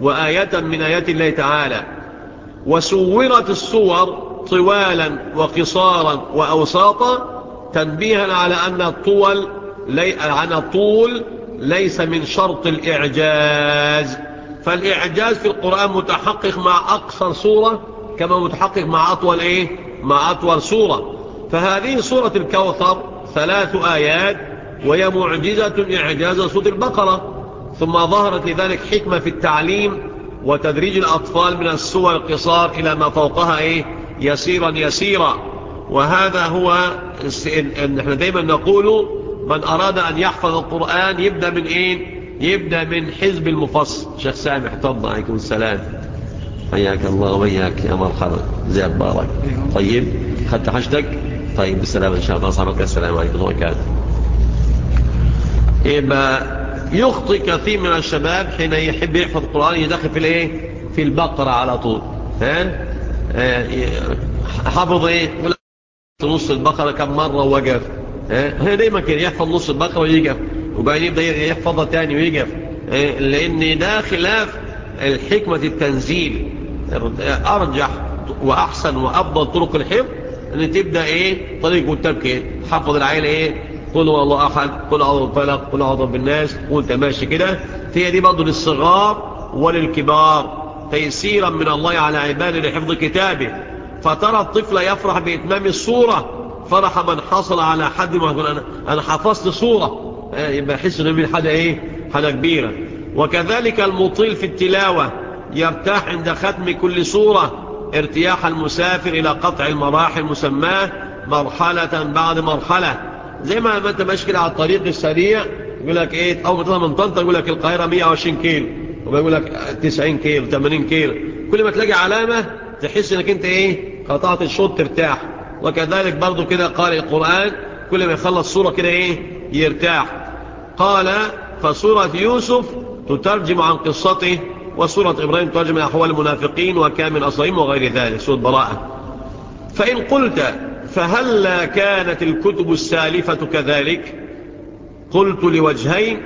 وآية من آيات الله تعالى. وسورت الصور طوالا وقصارا وأوساطا تنبيها على أن الطول لي... عن الطول ليس من شرط الإعجاز فالإعجاز في القرآن متحقق مع أقصر صورة كما متحقق مع أطول إيه؟ مع أطول صورة فهذه سورة الكوثر ثلاث آيات وهي معجزة إعجاز صوت البقرة ثم ظهرت لذلك حكمة في التعليم وتدريج الأطفال من السور القصار إلى ما فوقها إيه؟ يسيرا يسيرا. وهذا هو نحن دايما نقول من أراد أن يحفظ القرآن يبدأ من إيه؟ يبدأ من حزب المفصل. شيخ سامح تفضل عليكم السلام. حياك الله وياك يا مرحبا زي بارك. طيب خدت حشتك طيب بالسلام إن شاء الله. صحبك السلام عليكم وبركاته. يبقى يخطي كثير من الشباب حين يحب يحفظ القرآن يدخل في الإيه؟ في البقرة على طول. ها؟ حفظ إيه؟ نص البقرة كم مرة ووقف ها دايما كان يحفظ نص البقرة ويقف. وبعدين يبدأ يحفظها تاني ويقف. لأن ده خلاف الحكمة التنزيل. أرجح وأحسن وأفضل طرق الحفظ إن تبدأ إيه؟ طريق والتبكي حفظ العائلة إيه؟ قل هو الله أحد قل اعوذ بالفلق قل اعوذ بالناس وأنت ماشي كده. هي دي برضه للصغار وللكبار. تيسيرا من الله على عباده لحفظ كتابه. فترى الطفل يفرح بإتمام الصورة. فرح من حصل على حد ما يقول أنا, حفظت صورة. يبقى يحس إنه من حاجة إيه؟ حاجة كبيرة. وكذلك المطيل في التلاوة. يرتاح عند ختم كل صورة. ارتياح المسافر إلى قطع المراحل مسماة مرحلة بعد مرحلة. زي ما أنت ماشي كده على الطريق السريع يقول لك إيه؟ اول ما من طنطا يقول لك القاهرة 120 كيلو. ويقول لك 90 كيلو 80 كيلو. كل ما تلاقي علامة تحس إنك أنت إيه؟ قطعت الشوط ترتاح. وكذلك برضو كده قارئ القرآن كل ما يخلص صورة كده إيه؟ يرتاح. قال فسورة يوسف تترجم عن قصته وسورة إبراهيم تترجم عن أحوال المنافقين وكامل أصلهم وغير ذلك سورة براءة. فإن قلت فهل كانت الكتب السالفة كذلك؟ قلت لوجهين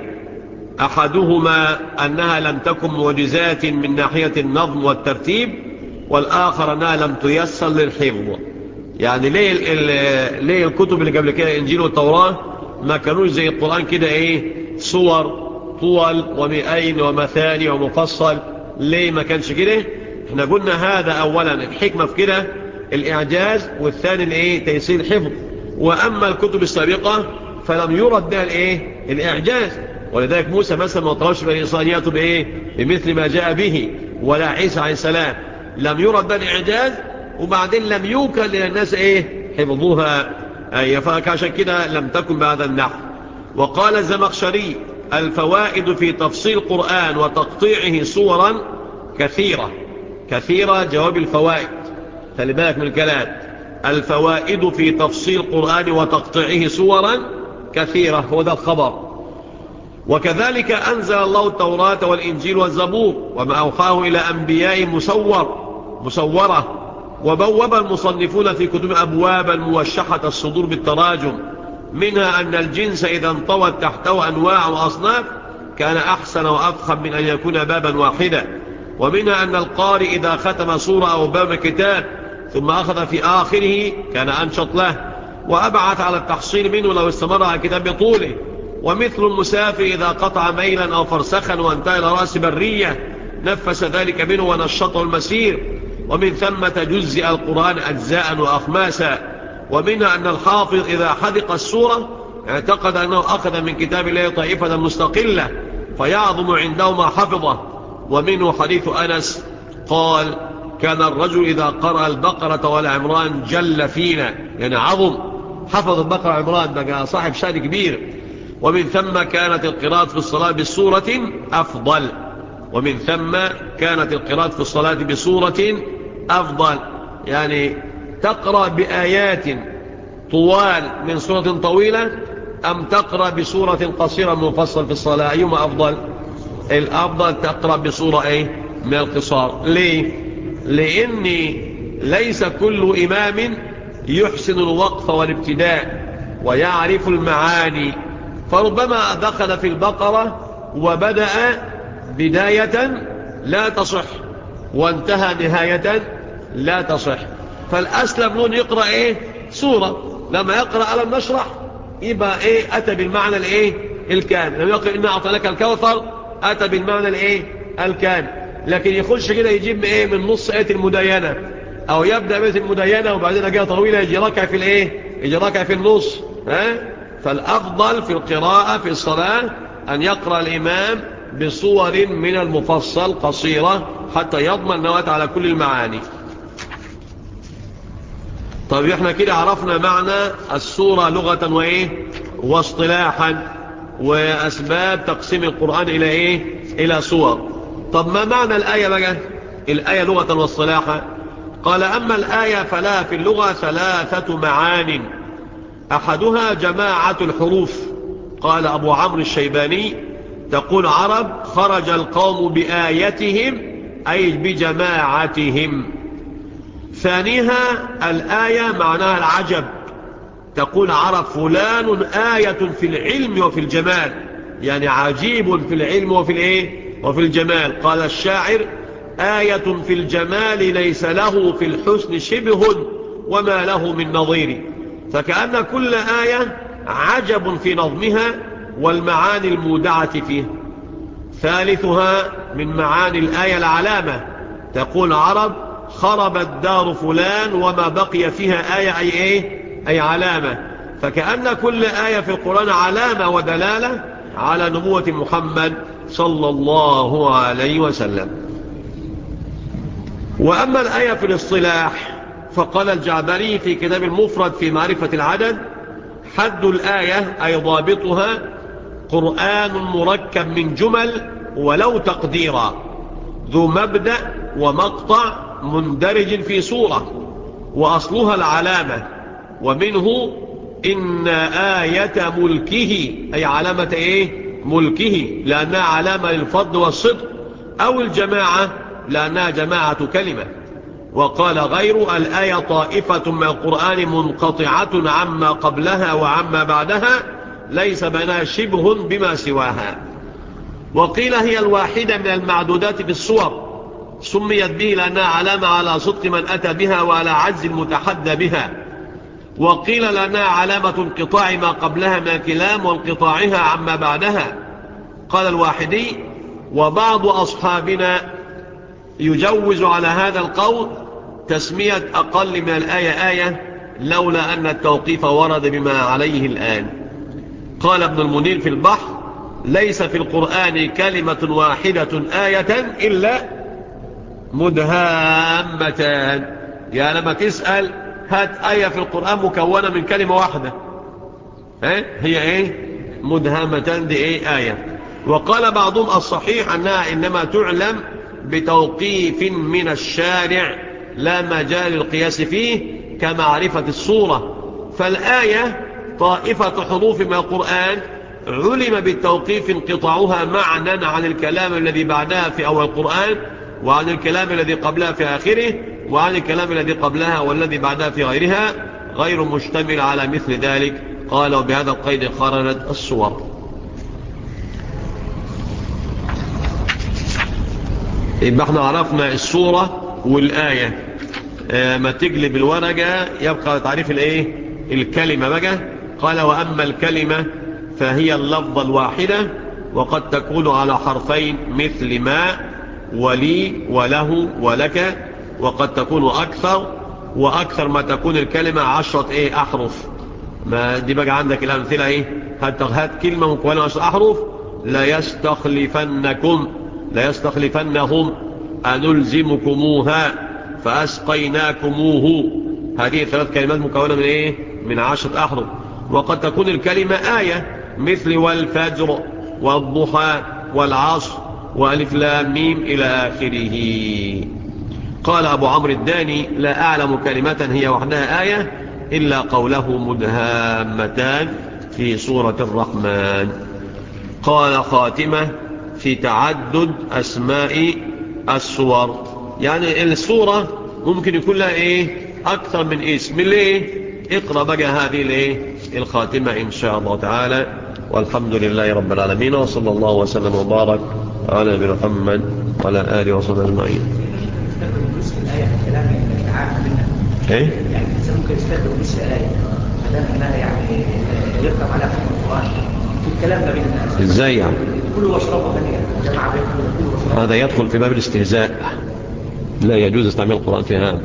أحدهما أنها لم تكن معجزات من ناحية النظم والترتيب والآخر أنها لم تيسر للحفظ. يعني ليه, ليه الكتب اللي قبل كده الإنجيل والتوراة ما كانوش زي القرآن كده إيه صور طول ومئين ومثاني ومفصل؟ ليه ما كانش كده؟ إحنا قلنا هذا أولا الحكمة في كده الإعجاز والثاني الإيه تيسير الحفظ. وأما الكتب السابقة فلم يرد بها الإيه الإعجاز. ولذلك موسى مثلا ما طلبش بني إسرائيل يأتوا بإيه؟ بمثل ما جاء به. ولا عيسى عليه السلام. لم يرد بها الإعجاز وبعدين لم يوكل للناس إيه؟ حفظوها. أي فعشان كده لم تكن بهذا النحو. وقال الزمخشري الفوائد في تفصيل القرآن وتقطيعه صورا كثيرة. كثيرة جواب الفوائد. خلي بالك من الكلام. الفوائد في تفصيل القرآن وتقطيعه صورا كثيرة. هو ده الخبر. وكذلك أنزل الله التوراة والإنجيل والزبور وما أوحاه إلى أنبياء مسور مسورة وبوب المصنفون في كتب أبوابا موشحة الصدور بالتراجم منها أن الجنس إذا انطوت تحته أنواع وأصناف كان أحسن وأفخم من أن يكون بابا واحدا ومنها أن القارئ إذا ختم صورة أو باب كتاب ثم أخذ في آخره كان أنشط له وأبعث على التحصيل منه لو استمر على الكتاب بطوله ومثل المسافر إذا قطع ميلا أو فرسخا وانتهى إلى رأس برية نفس ذلك منه ونشطه المسير. ومن ثمة جزء القرآن أجزاء وأخماسا. ومنها أن الحافظ إذا حدق السورة اعتقد أنه أخذ من كتاب الله طائفة مستقلة فيعظم عنده ما حفظه. ومنه حديث أنس قال كان الرجل إذا قرأ البقرة والعمران جل فينا يعني عظم. حفظ البقرة والعمران بقى صاحب شأن كبير. ومن ثم كانت القراءة في الصلاة بصورة أفضل. ومن ثم كانت القراءة في الصلاة بصورة أفضل. يعني تقرأ بآيات طوال من سورة طويلة أم تقرأ بسورة قصيرة مفصل في الصلاة؟ أيما أفضل؟ الأفضل تقرأ بصورة أي من القصار. ليه؟ لأن ليس كل إمام يحسن الوقف والابتداء ويعرف المعاني. فربما دخل في البقرة وبدأ بداية لا تصح وانتهى نهاية لا تصح. فالأسلم نون يقرأ إيه؟ سورة. لما يقرأ ألم نشرح يبقى إيه؟ أتى بالمعنى الإيه؟ الكامل لما يقرأ إنا أعطيناك الكوثر أتى بالمعنى الإيه؟ الكامل لكن يخش كده يجيب إيه؟ من نص آية المدينة أو يبدأ بيت المدينة وبعدين أجاء طويلة يجي ركع في الإيه؟ يجي ركع في النص. ها؟ فالأفضل في القراءة في الصلاة أن يقرأ الإمام بصور من المفصل قصيرة حتى يضمن نوات على كل المعاني. طيب إحنا كده عرفنا معنى السورة لغة وإيه؟ واصطلاحا وأسباب تقسيم القرآن إلى إيه؟ إلى صور طب ما معنى الآية بقى؟ الآية لغة واصطلاحا. قال أما الآية فلا في اللغة ثلاثة معان. أحدها جماعة الحروف. قال أبو عمرو الشيباني تقول عرب خرج القوم بآيتهم أي بجماعتهم. ثانيها الآية معناها العجب. تقول عرب فلان آية في العلم وفي الجمال. يعني عجيب في العلم وفي الإيه؟ وفي الجمال. قال الشاعر آية في الجمال ليس له في الحسن شبه وما له من نظير. فكأن كل آية عجب في نظمها والمعاني المودعة فيها ثالثها من معاني الآية العلامة. تقول عرب خرب الدار فلان وما بقي فيها آية أي إيه؟ أي علامة. فكأن كل آية في القرآن علامة ودلالة على نبوة محمد صلى الله عليه وسلم. وأما الآية في الاصطلاح فقال الجعبري في كتاب المفرد في معرفة العدد حد الآية أي ضابطها قرآن مركب من جمل ولو تقديرا ذو مبدأ ومقطع مندرج في صورة وأصلها العلامة ومنه إن آية ملكه أي علامة إيه؟ ملكه لأنها علامة للفضل والصدق أو الجماعة لأنها جماعة كلمة. وقال غير الآية طائفة من القرآن منقطعة عما قبلها وعما بعدها ليس بينها شبه بما سواها. وقيل هي الواحدة من المعدودات بالصور سميت به لأنها علامة على صدق من أتى بها وعلى عجز المتحدى بها. وقيل لأنها علامة انقطاع ما قبلها من الكلام وانقطاعها عما بعدها. قال الواحدي وبعض أصحابنا يجوز على هذا القول تسمية أقل من الآية آية لولا أن التوقيف ورد بما عليه الآن. قال ابن المنير في البحر ليس في القرآن كلمة واحدة آية إلا مدهامتان. يعني لما تسأل هات آية في القرآن مكونة من كلمة واحدة. هي إيه؟ مدهامتان دي إيه؟ آية. وقال بعضهم الصحيح أنها إنما تعلم بتوقيف من الشارع لا مجال القياس فيه كمعرفة الصورة. فالآية طائفة حروف من القرآن علم بالتوقيف انقطاعها معنى عن الكلام الذي بعدها في أول القرآن وعن الكلام الذي قبلها في آخره وعن الكلام الذي قبلها والذي بعدها في غيرها غير مشتمل على مثل ذلك. قال وبهذا القيد خرجت الصور. يبقى إحنا عرفنا الصورة والآية. آه ما تقلب الورقة يبقى تعريف الإيه؟ الكلمة بقى. قال وأما الكلمة فهي اللفظة الواحدة وقد تكون على حرفين مثل ما ولي وله ولك وقد تكون أكثر وأكثر ما تكون الكلمة عشرة إيه؟ أحرف. ما دي بقى عندك الأمثلة هات, هات كلمة مكونة عشرة أحرف؟ لا يستخلفنكم. لا يستخلفنهم أنلزمكموها فأسقيناكموه. هذه ثلاث كلمات مكونة من إيه؟ من عشرة أحرف. وقد تكون الكلمة آية مثل والفجر والضحى والعصر وألف لام ميم إلى آخره. قال أبو عمرو الداني لا أعلم كلمة هي وحدها آية إلا قوله مدهامتان في سورة الرحمن. قال خاتمة في تعدد أسماء السور يعني السورة ممكن يكون لها إيه؟ أكثر من اسم. ليه؟ اقرأ بقى هذه الايه الخاتمة إن شاء الله تعالى. والحمد لله رب العالمين وصلى الله وسلم وبارك على نبينا محمد وعلى آله وصحبه أجمعين. إيه؟ يعني ممكن يستخدم نصف إيه ما دام إنها يعني يقرأ على حكم القرآن. الكلام ما بين الناس. إزاي يعني؟ كلوا واشربوا هنيئا جماعة بيقولوا كلوا واشربوا هذا يدخل في باب الاستهزاء. لا يجوز استعمال القرآن في هذا.